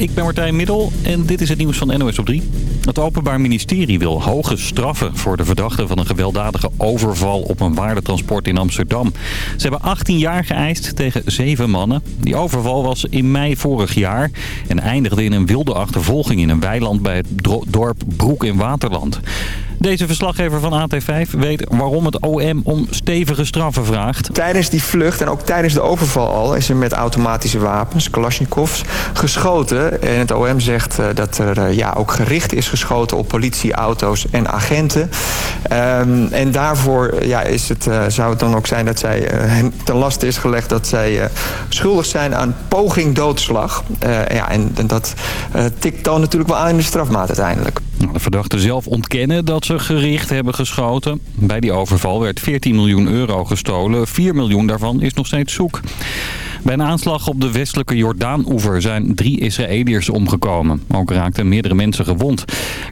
ik ben Martijn Middel en dit is het nieuws van NOS op 3. Het Openbaar Ministerie wil hoge straffen voor de verdachten van een gewelddadige overval op een waardetransport in Amsterdam. Ze hebben 18 jaar geëist tegen zeven mannen. Die overval was in mei vorig jaar en eindigde in een wilde achtervolging in een weiland bij het dorp Broek in Waterland. Deze verslaggever van AT5 weet waarom het OM om stevige straffen vraagt. Tijdens die vlucht en ook tijdens de overval al is er met automatische wapens, Kalashnikovs, geschoten. En het OM zegt uh, dat er uh, ja, ook gericht is geschoten op politieauto's en agenten. Um, en daarvoor ja, is het, uh, zou het dan ook zijn dat zij hen ten laste is gelegd dat zij schuldig zijn aan poging doodslag. ja, en, en dat tikt dan natuurlijk wel aan in de strafmaat uiteindelijk. Nou, de verdachten zelf ontkennen dat ze gericht hebben geschoten. Bij die overval werd 14 miljoen euro gestolen. 4 miljoen daarvan is nog steeds zoek. Bij een aanslag op de westelijke Jordaan-oever zijn drie Israëliërs omgekomen. Ook raakten meerdere mensen gewond.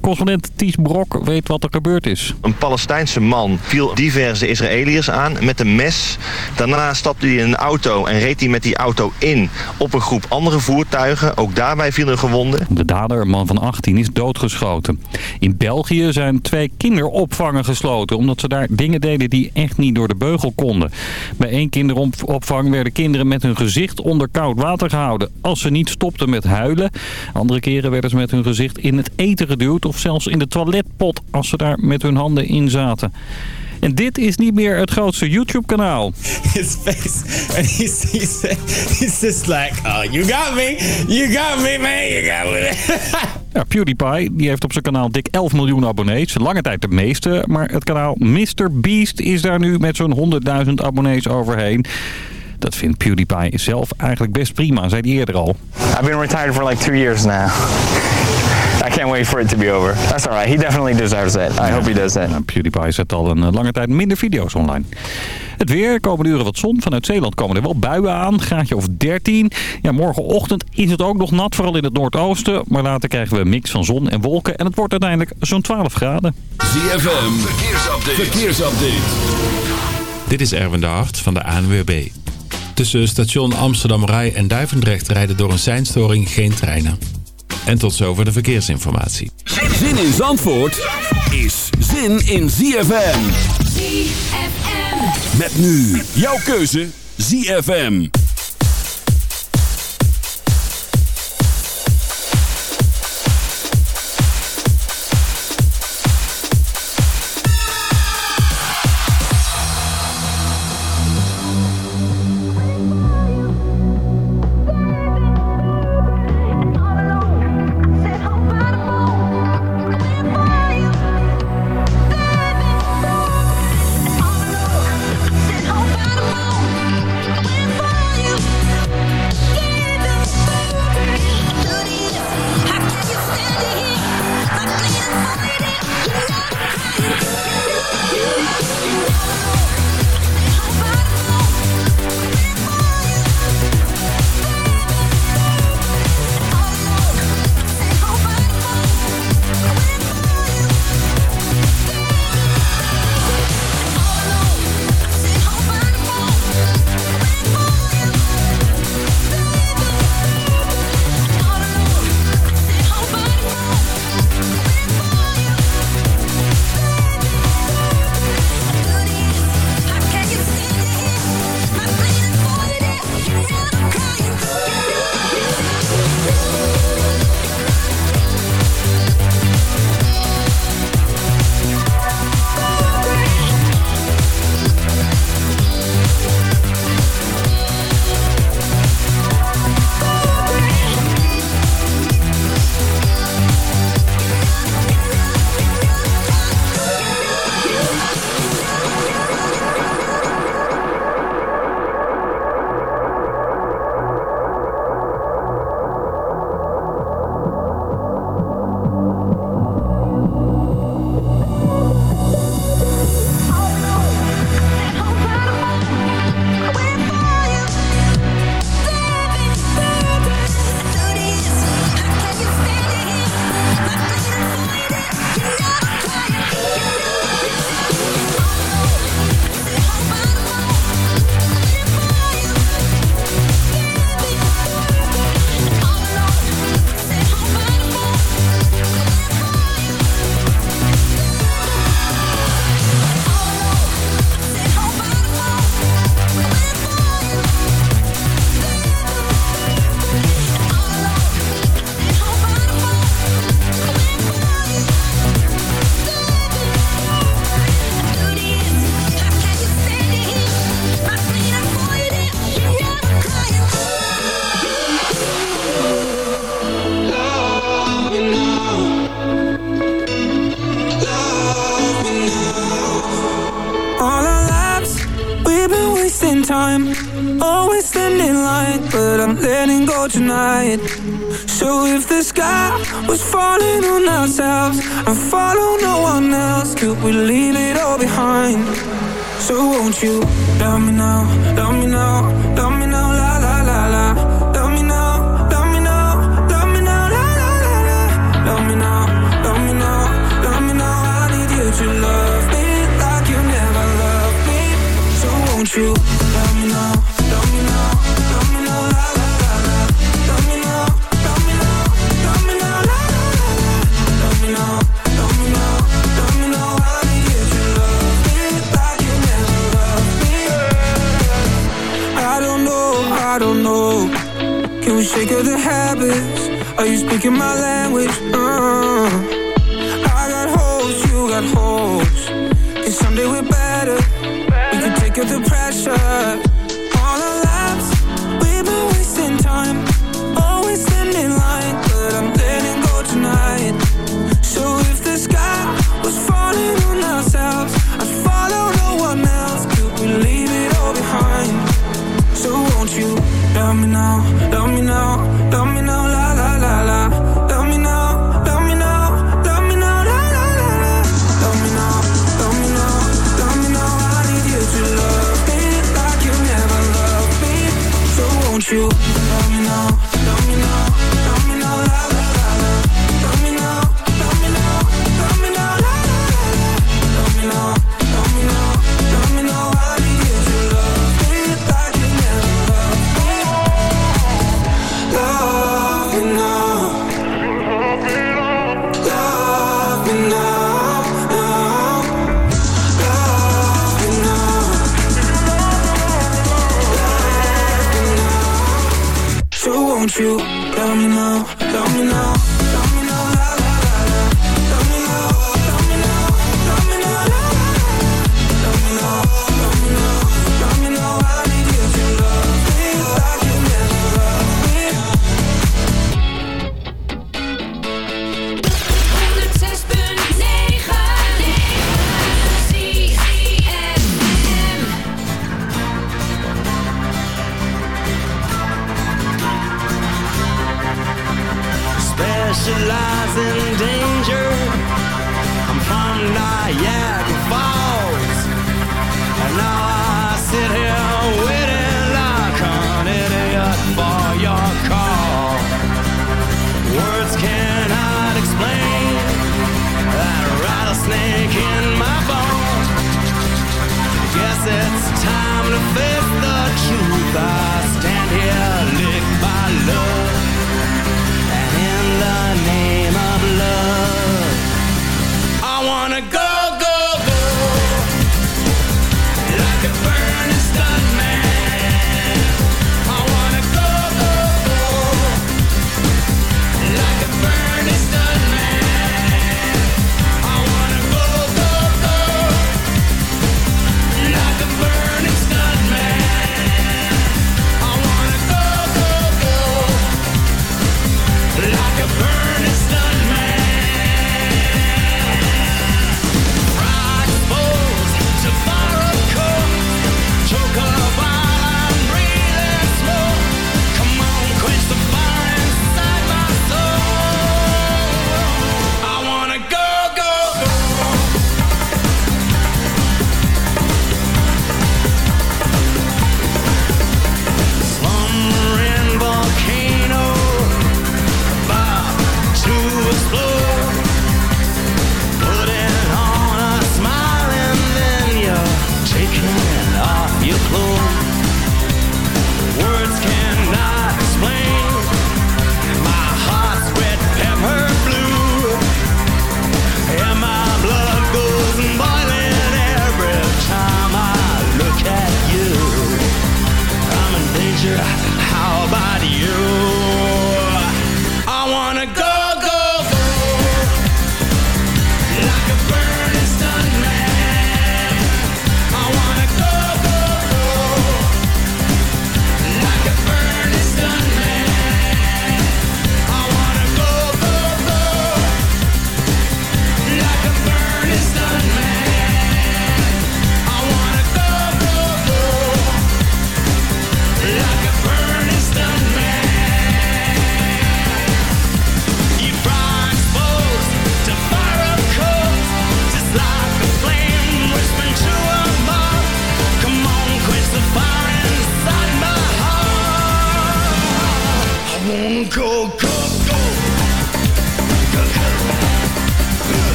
Correspondent Ties Brok weet wat er gebeurd is. Een Palestijnse man viel diverse Israëliërs aan met een mes. Daarna stapte hij in een auto en reed hij met die auto in op een groep andere voertuigen. Ook daarbij vielen gewonden. De dader, een man van 18, is doodgeschoten. In België zijn twee kinderopvangen gesloten... omdat ze daar dingen deden die echt niet door de beugel konden. Bij één kinderopvang werden kinderen met hun gezicht onder koud water gehouden als ze niet stopten met huilen. Andere keren werden ze met hun gezicht in het eten geduwd of zelfs in de toiletpot als ze daar met hun handen in zaten. En dit is niet meer het grootste YouTube-kanaal. His face, and he's, he's, he's just like, oh, you got me, you got me, man, you got me. Ja, PewDiePie die heeft op zijn kanaal dik 11 miljoen abonnees. Lange tijd de meeste, maar het kanaal Mr. Beast is daar nu met zo'n 100.000 abonnees overheen. Dat vindt PewDiePie zelf eigenlijk best prima, zei hij eerder al. I've been retired for like two years now. I can't wait for it to be over. That's alright. He definitely deserves it. I hope he does it. Nou, PewDiePie zet al een eh, lange tijd minder video's online. Het weer, komende uren wat zon. Vanuit Zeeland komen er wel buien aan. Graadje of 13. Ja, morgenochtend is het ook nog nat, vooral in het noordoosten. Maar later krijgen we een mix van zon en wolken. En het wordt uiteindelijk zo'n 12 graden. ZFM, verkeersupdate. verkeersupdate. Dit is Erwin de Hart van de ANWB. Tussen station Amsterdam Rij en Duivendrecht rijden door een seinstoring geen treinen. En tot zover de verkeersinformatie. Zin in Zandvoort is zin in ZFM. ZFM. Met nu jouw keuze ZFM. wasting time. Always standing light But I'm letting go tonight. So if the sky was falling on ourselves And follow no one else Could we leave it all behind? So won't you Love me now, love me now, love me Can we shake other habits? Are you speaking my language? you. Me now, Tell me now.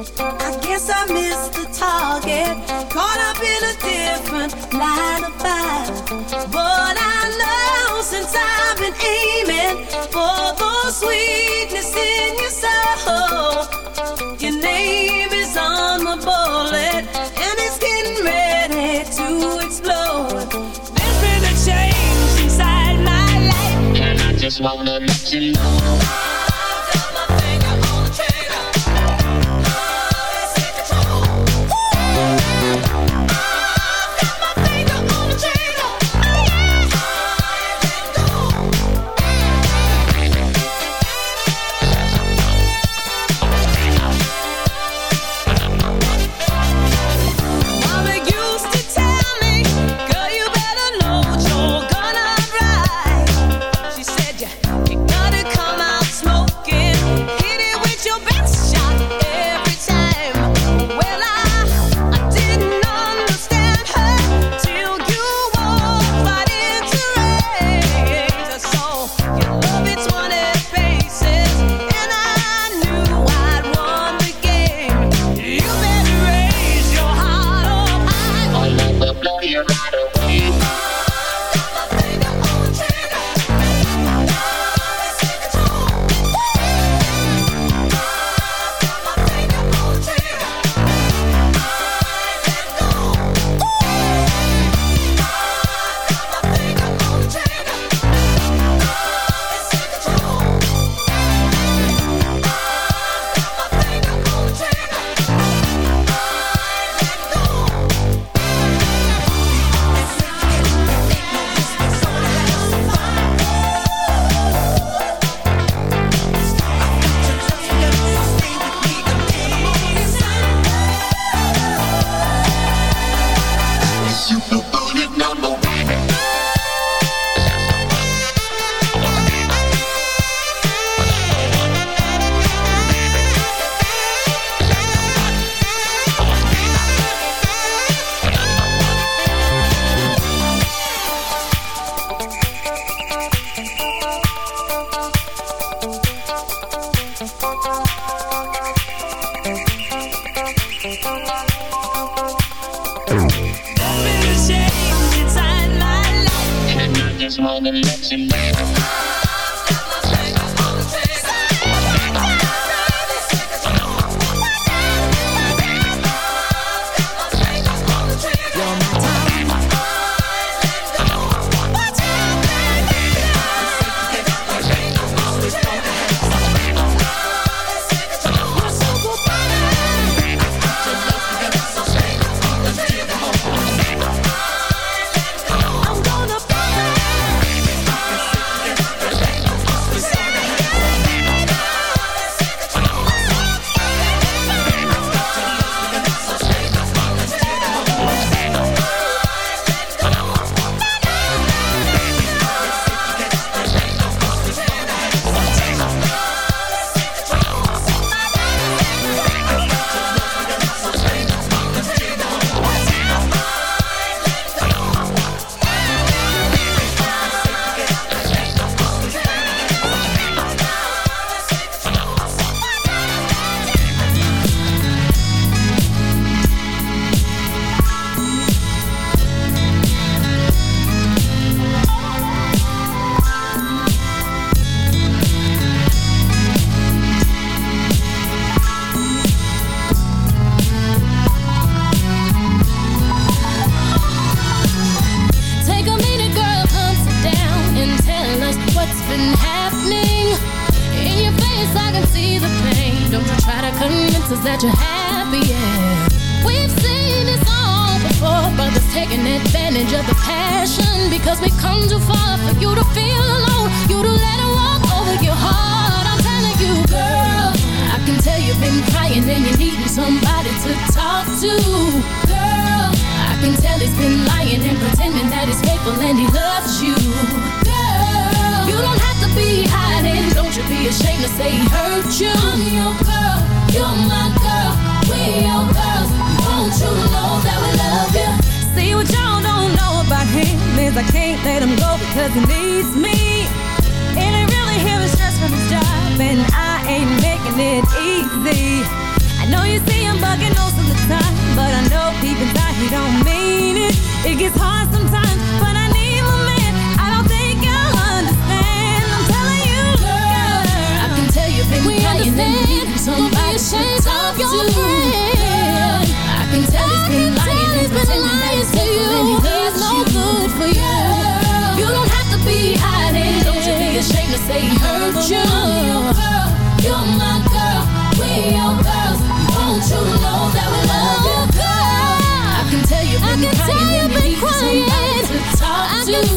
I guess I missed the target, caught up in a different line of fire. But I know since I've been aiming for the sweetness in your soul, your name is on the bullet, and it's getting ready to explode. There's been a change inside my life, and I just wanna let you know.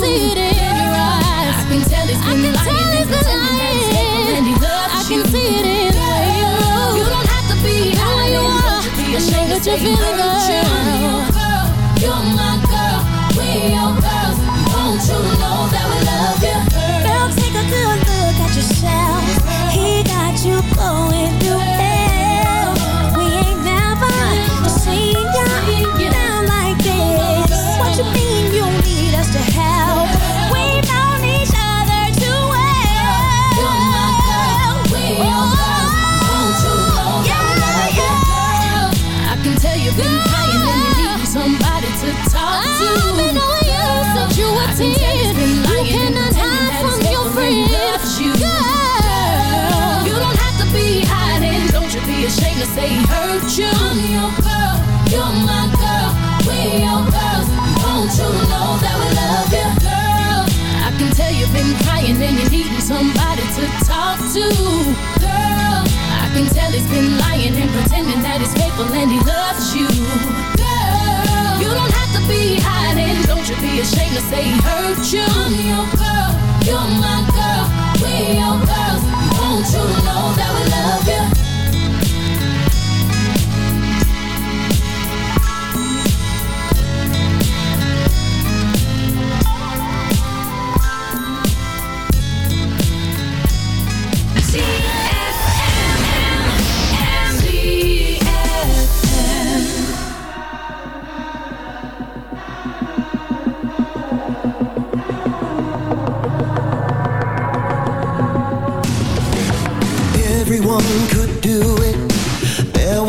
see it in your eyes. I can tell. I can tell I can see it in you look. You don't have to be how you are. Ashamed you're feeling love. You're my girl. We're your girls. Don't you know that we love you? they hurt you. I'm your girl, you're my girl, we your girls. Don't you know that we love you, girl? I can tell you've been crying and you're needing somebody to talk to, girl. I can tell he's been lying and pretending that he's faithful and he loves you, girl. You don't have to be hiding, don't you be ashamed to say he hurt you. I'm your girl, you're my girl, we your girls. Don't you know that we love you?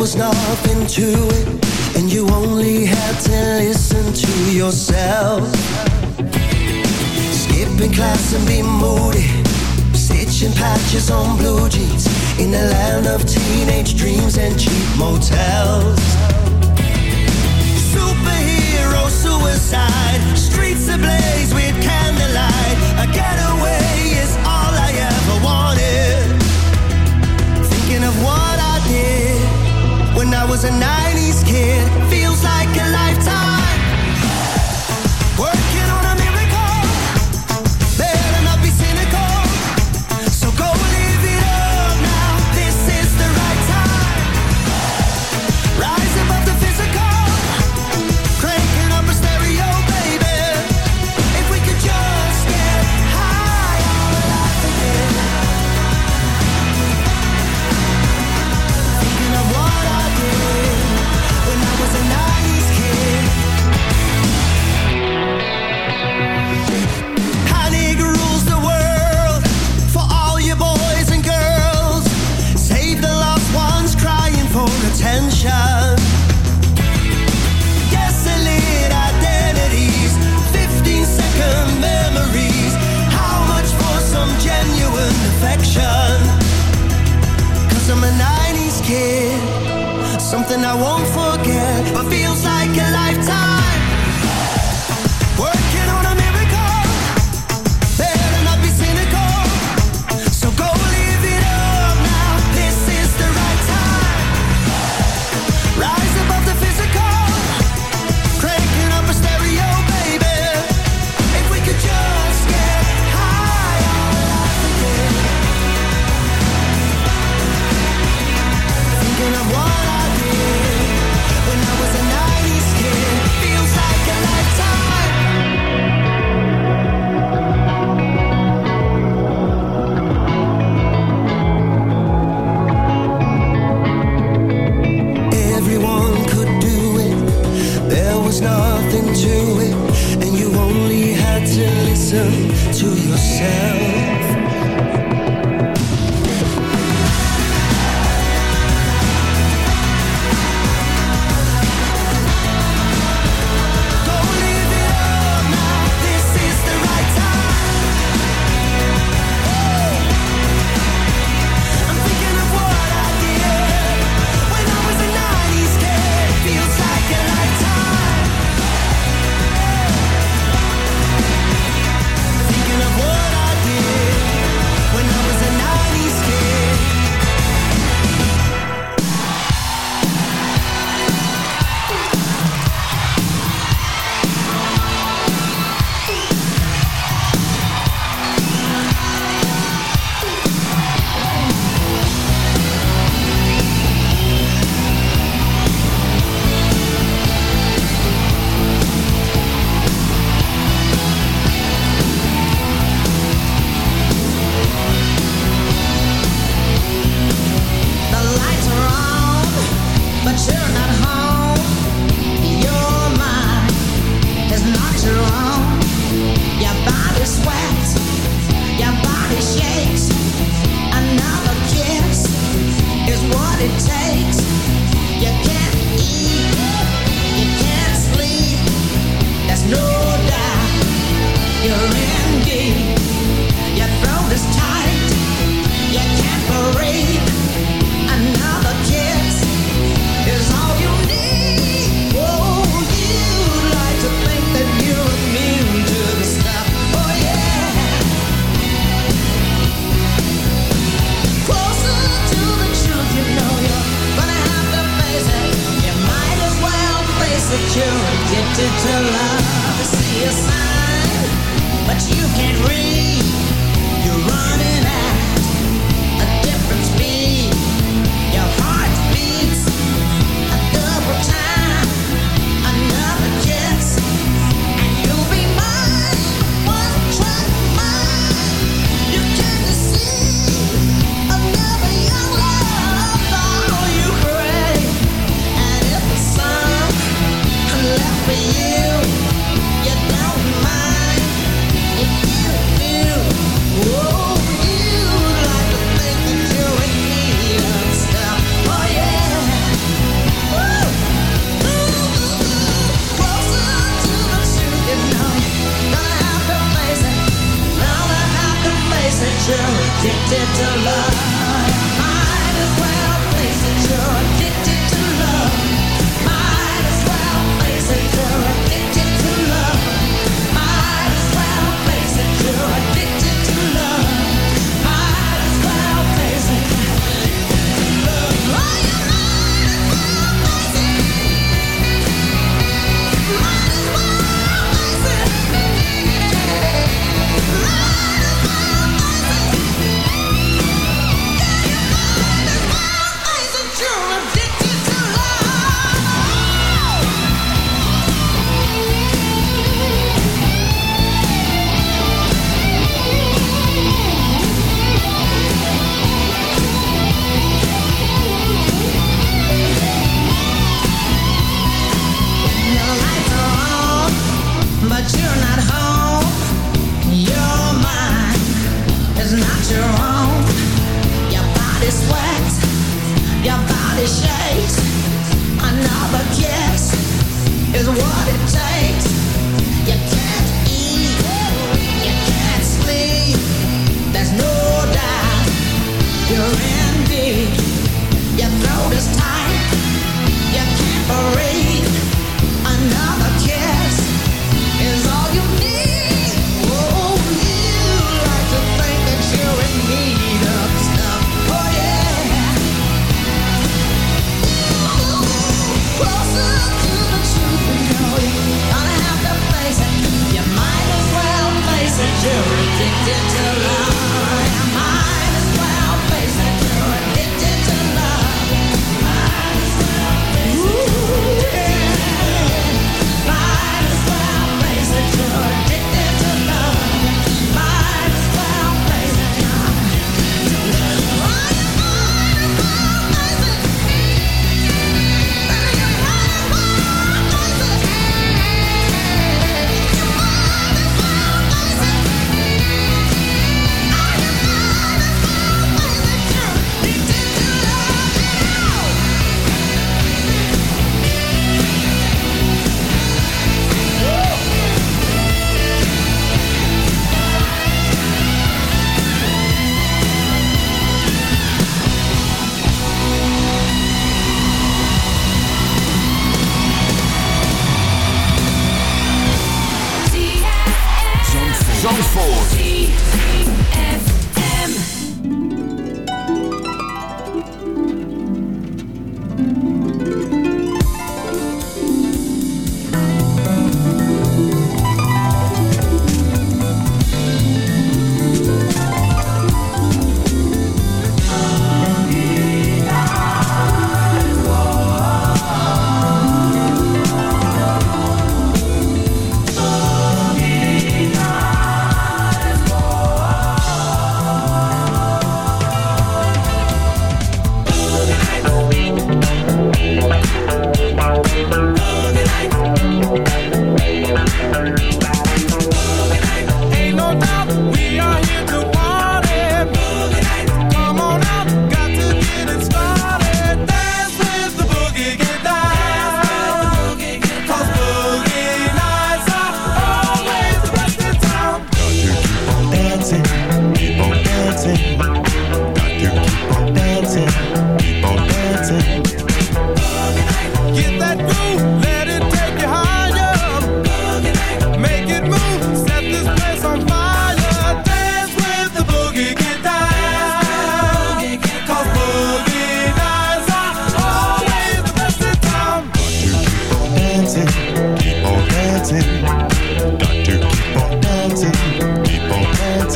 was nothing to it, and you only had to listen to yourself. Skipping class and be moody, stitching patches on blue jeans in the land of teenage dreams and cheap motels. Superhero suicide, streets ablaze with candlelight. I gotta was a 90s kid. Feels like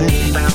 waiting.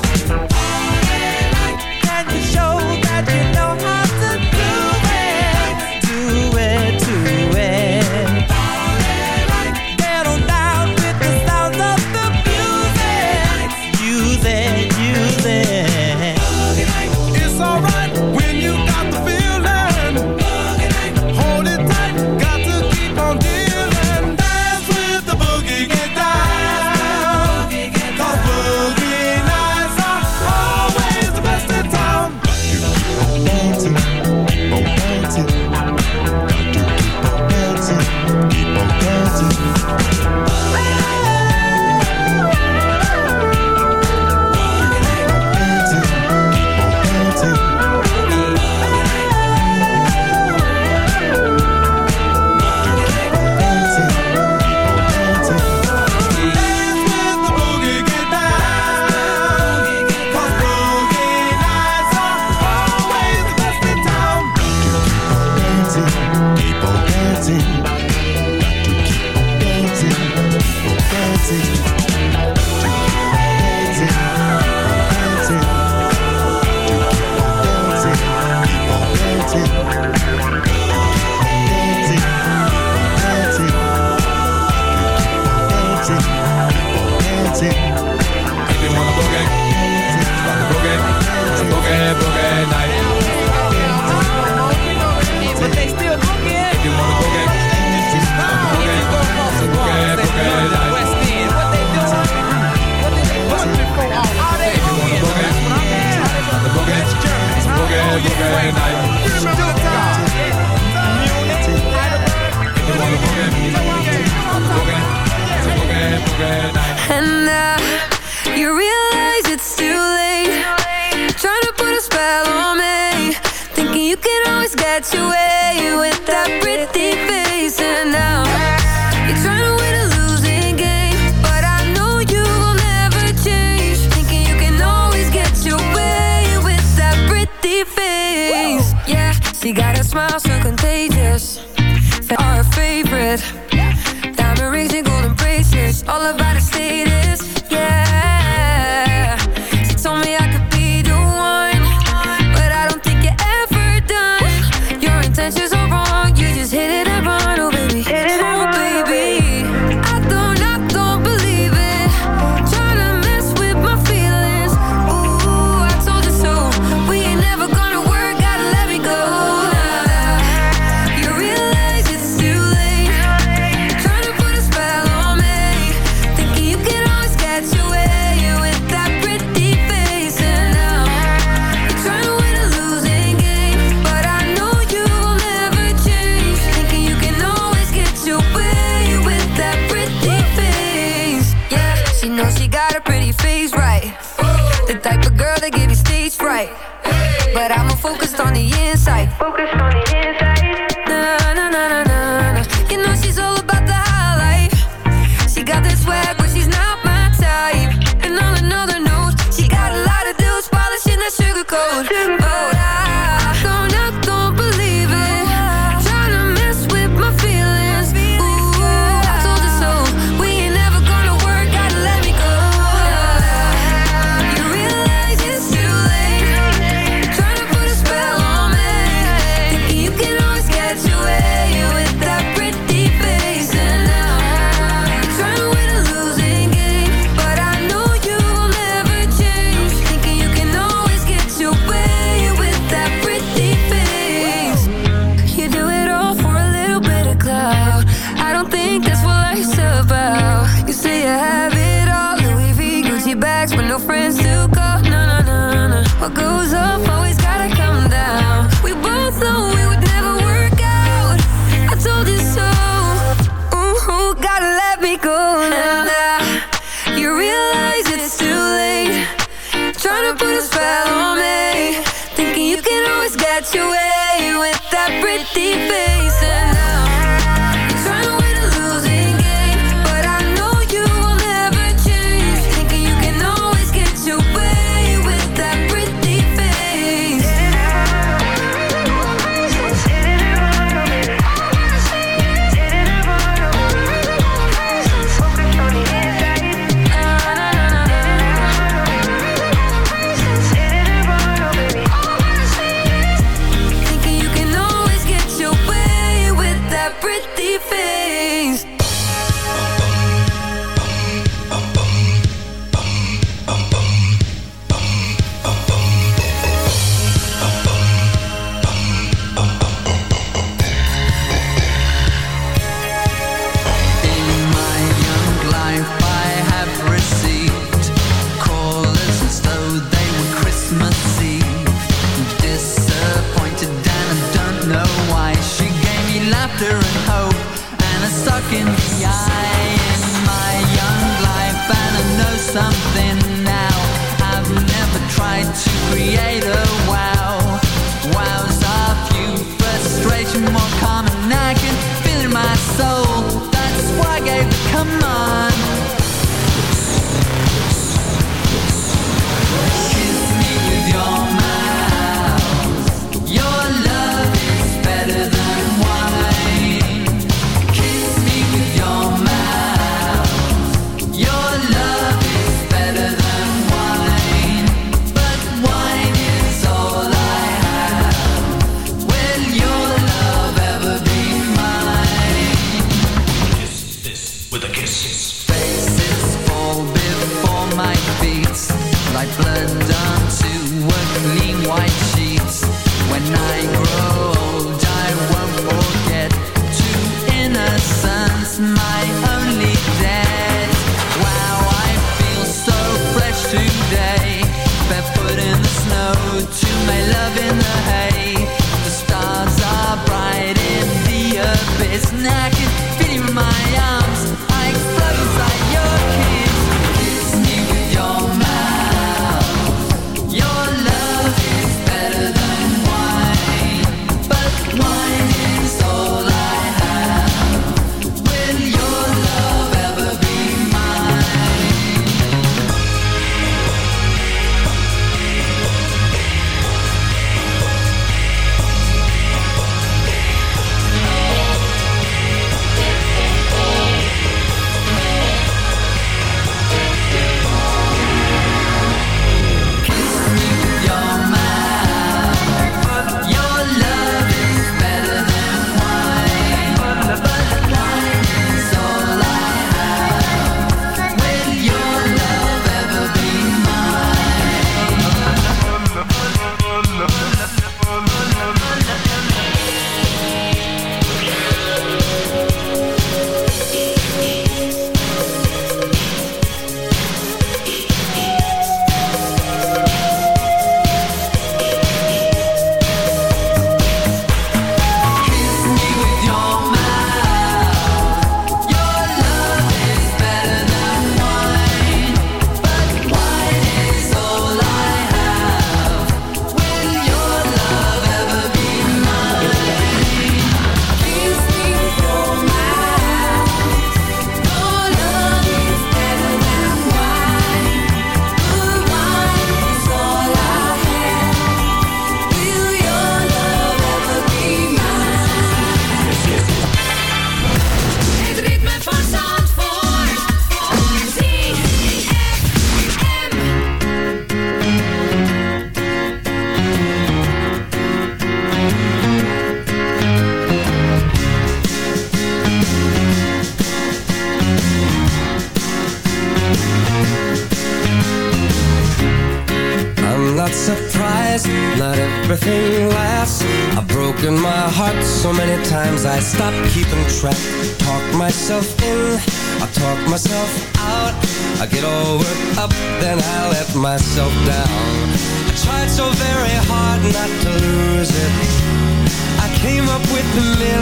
laughter and hope And a sock in the eye in my young life And I know something now. I've never tried to create a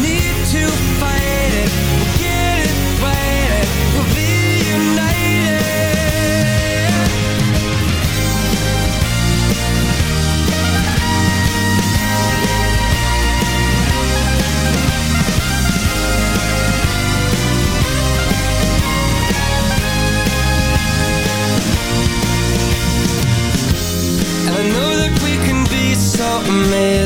need to fight it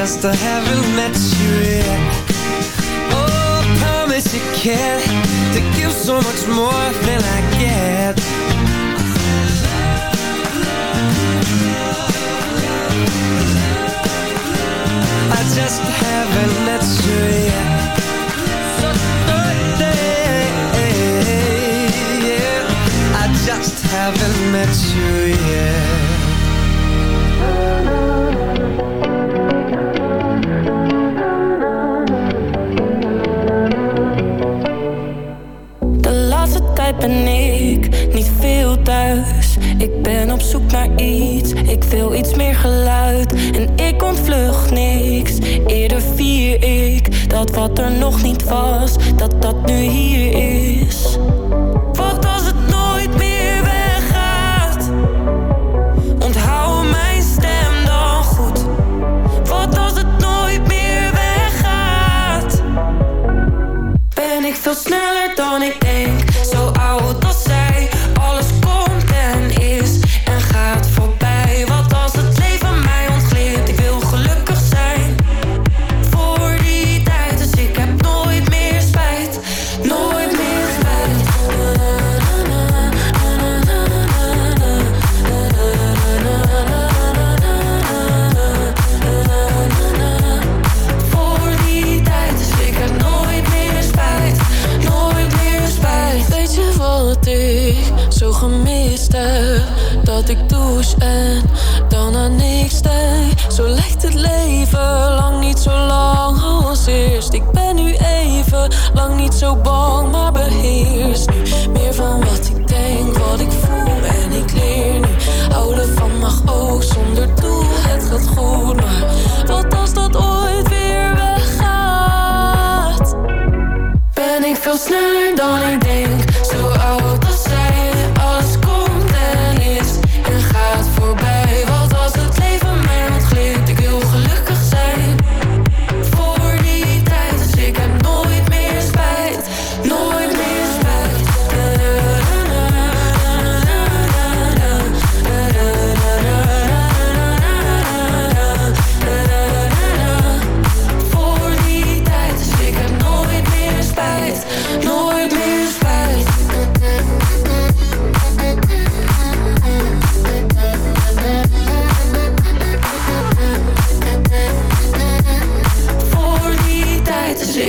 I just haven't met you yet Oh, I promise you can To give so much more than I get. I just haven't met you yet So yeah, I just haven't met you yet De laatste tijd ben ik niet veel thuis. Ik ben op zoek naar iets, ik wil iets meer geluid. En ik ontvlucht niks, eerder vier ik dat wat er nog niet was, dat dat nu hier is.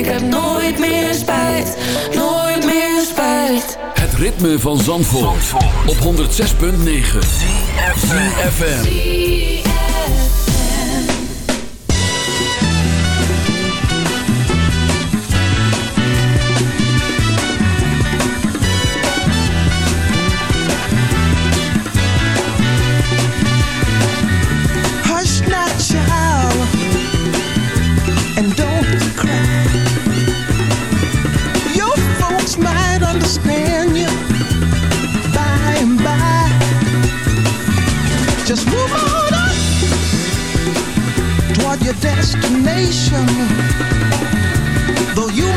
Ik heb nooit meer spijt, nooit meer spijt. Het ritme van Zandvoort, op 106.9. FM. destination. Though you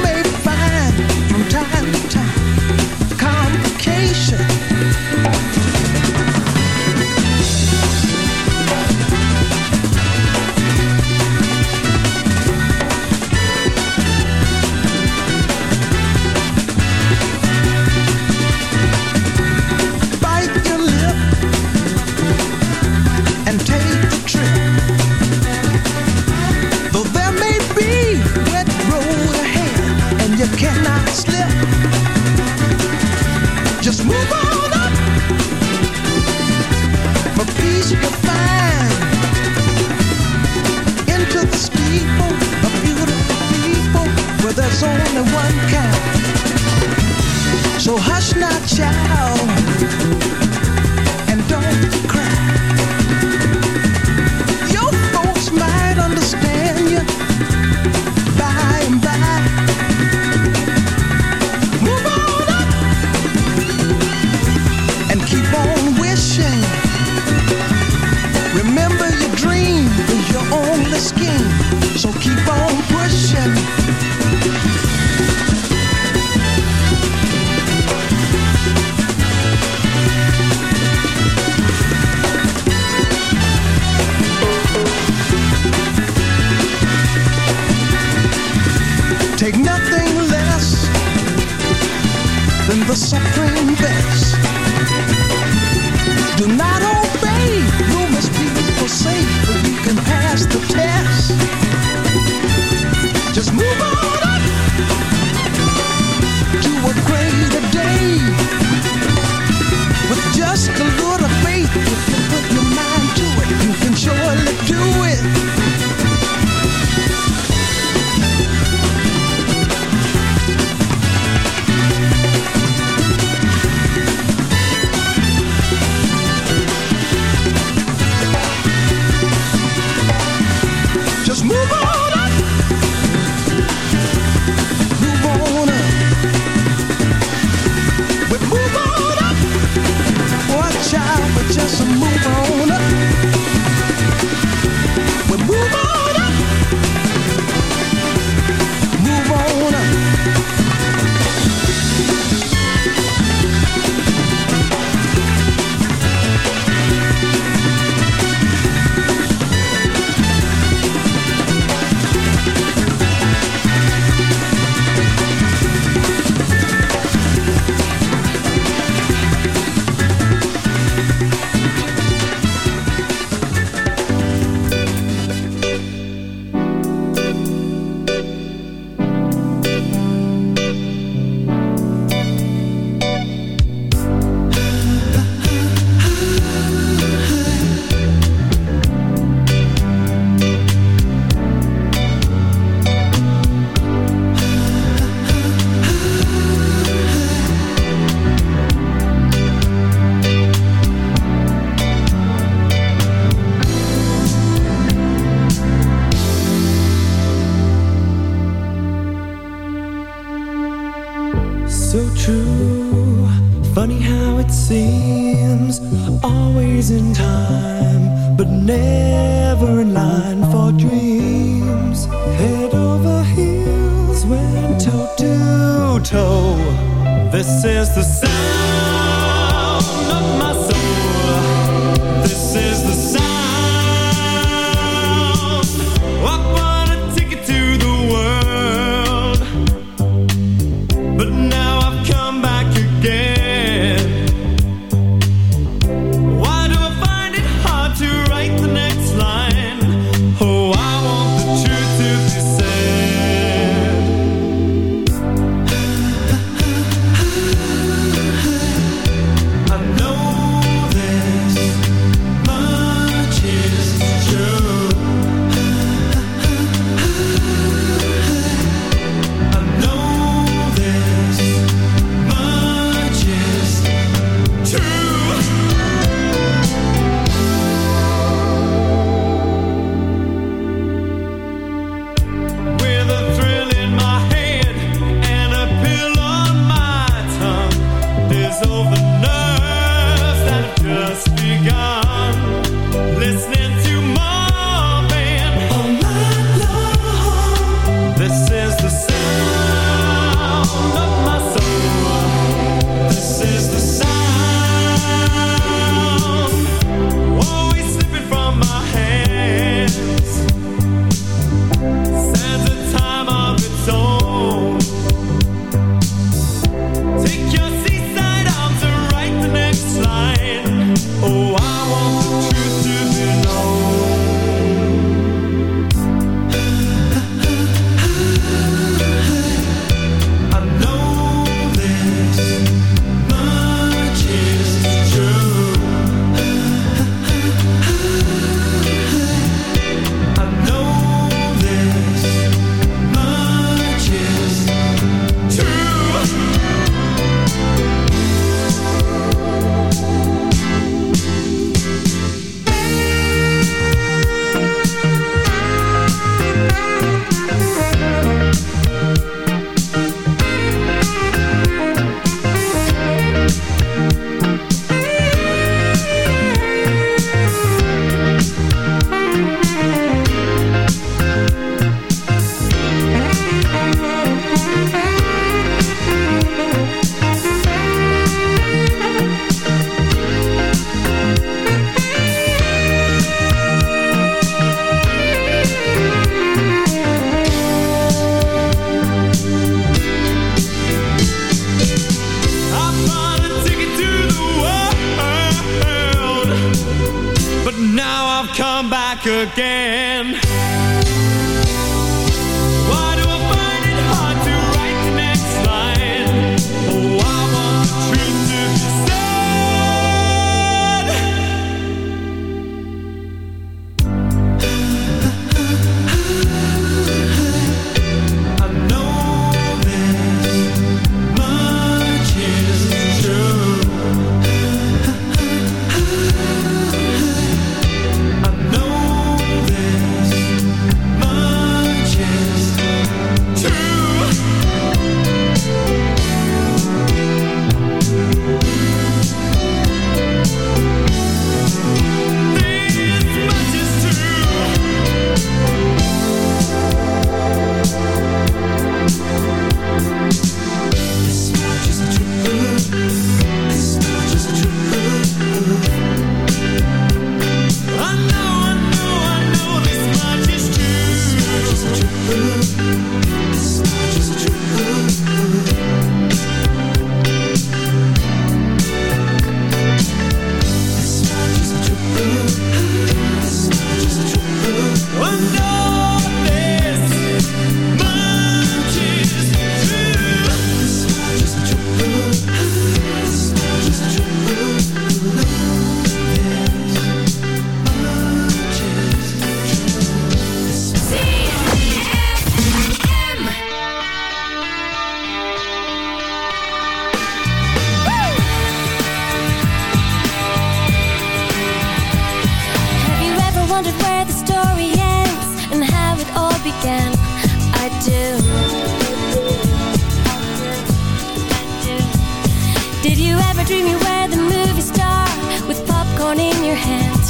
in your hand.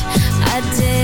I did.